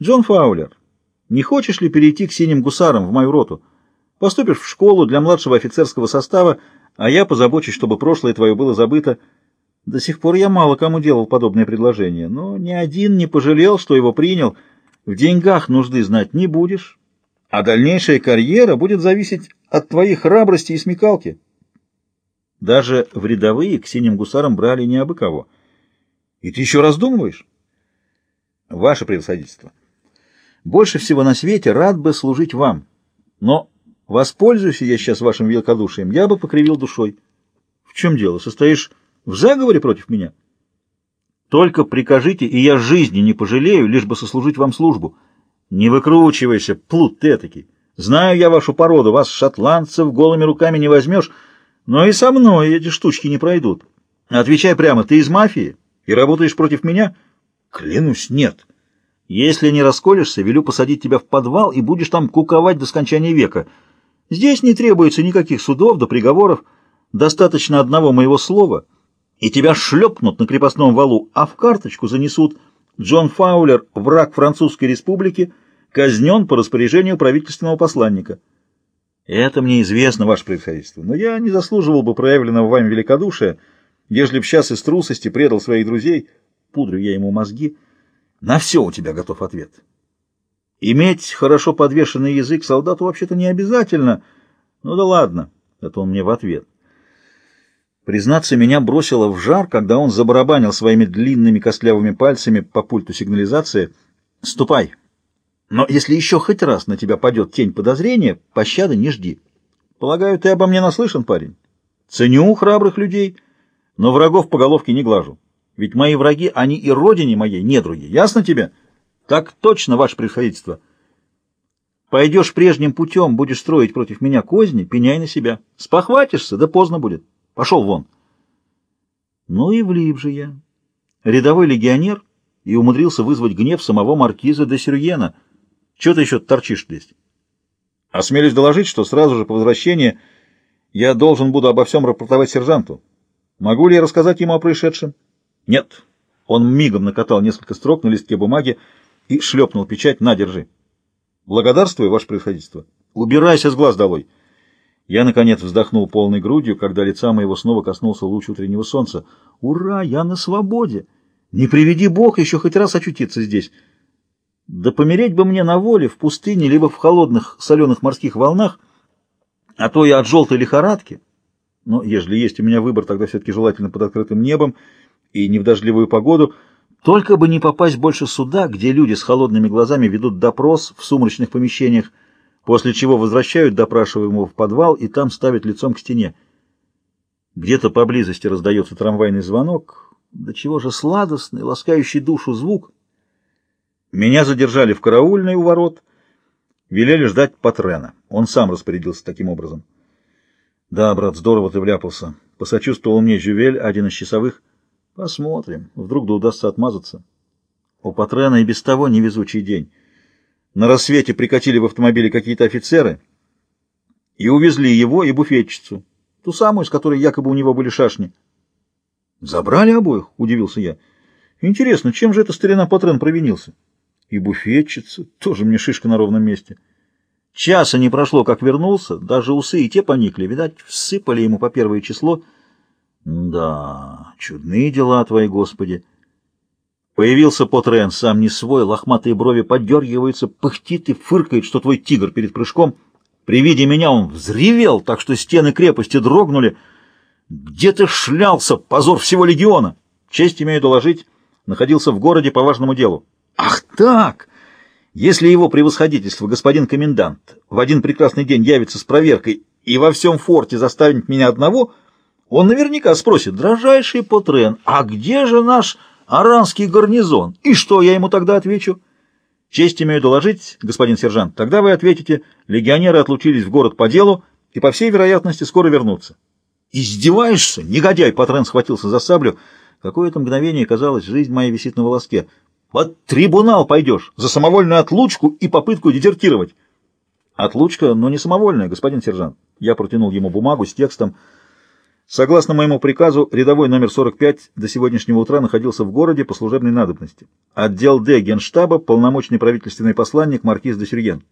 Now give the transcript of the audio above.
Джон Фаулер, не хочешь ли перейти к синим гусарам в мою роту? Поступишь в школу для младшего офицерского состава, а я позабочусь, чтобы прошлое твое было забыто. До сих пор я мало кому делал подобное предложение, но ни один не пожалел, что его принял. В деньгах нужды знать не будешь, а дальнейшая карьера будет зависеть от твоей храбрости и смекалки. Даже в рядовые к синим гусарам брали не абы кого. И ты еще раздумываешь? Ваше превосходительство, больше всего на свете рад бы служить вам, но воспользуюсь я сейчас вашим великодушием, я бы покривил душой. В чем дело? Состоишь в заговоре против меня? Только прикажите, и я жизни не пожалею, лишь бы сослужить вам службу. Не выкручивайся, плут ты этакий. Знаю я вашу породу, вас, шотландцев, голыми руками не возьмешь, но и со мной эти штучки не пройдут. Отвечай прямо, ты из мафии и работаешь против меня? Клянусь, нет. Если не расколешься, велю посадить тебя в подвал и будешь там куковать до скончания века. Здесь не требуется никаких судов до приговоров, достаточно одного моего слова, и тебя шлепнут на крепостном валу, а в карточку занесут Джон Фаулер, враг Французской республики, казнен по распоряжению правительственного посланника. Это мне известно, ваше превосходительство, но я не заслуживал бы проявленного вами великодушия, ежели б сейчас из трусости предал своих друзей, пудрю я ему мозги, на все у тебя готов ответ. Иметь хорошо подвешенный язык солдату вообще-то не обязательно. Ну да ладно, это он мне в ответ. Признаться, меня бросило в жар, когда он забарабанил своими длинными костлявыми пальцами по пульту сигнализации. «Ступай!» Но если еще хоть раз на тебя падет тень подозрения, пощады не жди. Полагаю, ты обо мне наслышан, парень? Ценю храбрых людей, но врагов по головке не глажу. Ведь мои враги, они и родине моей недруги. Ясно тебе? Так точно, ваше превосходительство. Пойдешь прежним путем, будешь строить против меня козни, пеняй на себя. Спохватишься, да поздно будет. Пошел вон. Ну и влип же я. Рядовой легионер и умудрился вызвать гнев самого маркиза де Сюрьена — чего ты еще торчишь здесь? Осмелюсь доложить, что сразу же по возвращении я должен буду обо всем рапортовать сержанту. Могу ли я рассказать ему о происшедшем? Нет. Он мигом накатал несколько строк на листке бумаги и шлепнул печать «На, держи». Благодарствую, ваше превосходительство. Убирайся с глаз долой. Я, наконец, вздохнул полной грудью, когда лица моего снова коснулся луч утреннего солнца. Ура, я на свободе! Не приведи Бог еще хоть раз очутиться здесь. Да помереть бы мне на воле, в пустыне, либо в холодных соленых морских волнах, а то я от желтой лихорадки. Но ежели есть у меня выбор, тогда все-таки желательно под открытым небом и не в дождливую погоду, только бы не попасть больше сюда, где люди с холодными глазами ведут допрос в сумрачных помещениях, после чего возвращают допрашиваемого в подвал и там ставят лицом к стене. Где-то поблизости раздается трамвайный звонок, до чего же сладостный, ласкающий душу звук — меня задержали в караульной у ворот, велели ждать Патрена. Он сам распорядился таким образом. Да, брат, здорово ты вляпался. Посочувствовал мне Жювель, один из часовых. Посмотрим, вдруг да удастся отмазаться. У Патрена и без того невезучий день. На рассвете прикатили в автомобиле какие-то офицеры и увезли его и буфетчицу, ту самую, с которой якобы у него были шашни. «Забрали обоих?» — удивился я. «Интересно, чем же это старина Патрен провинился?» И буфетчица, тоже мне шишка на ровном месте. Часа не прошло, как вернулся, даже усы и те поникли, видать, всыпали ему по первое число. Да, чудные дела твои, Господи. Появился Потрен, сам не свой, лохматые брови поддергиваются, пыхтит и фыркает, что твой тигр перед прыжком. При виде меня он взревел, так что стены крепости дрогнули. Где ты шлялся, позор всего легиона? Честь имею доложить, находился в городе по важному делу. Ах так! Если его превосходительство, господин комендант, в один прекрасный день явится с проверкой и во всем форте заставит меня одного, он наверняка спросит, дрожайший Потрен, а где же наш аранский гарнизон? И что я ему тогда отвечу? Честь имею доложить, господин сержант, тогда вы ответите, легионеры отлучились в город по делу и, по всей вероятности, скоро вернутся. Издеваешься? Негодяй! Патрен схватился за саблю. Какое-то мгновение казалось, жизнь моя висит на волоске. Под трибунал пойдешь за самовольную отлучку и попытку дезертировать. Отлучка, но не самовольная, господин сержант. Я протянул ему бумагу с текстом. Согласно моему приказу, рядовой номер 45 до сегодняшнего утра находился в городе по служебной надобности. Отдел Д Генштаба, полномочный правительственный посланник Маркиз де Сюрьен.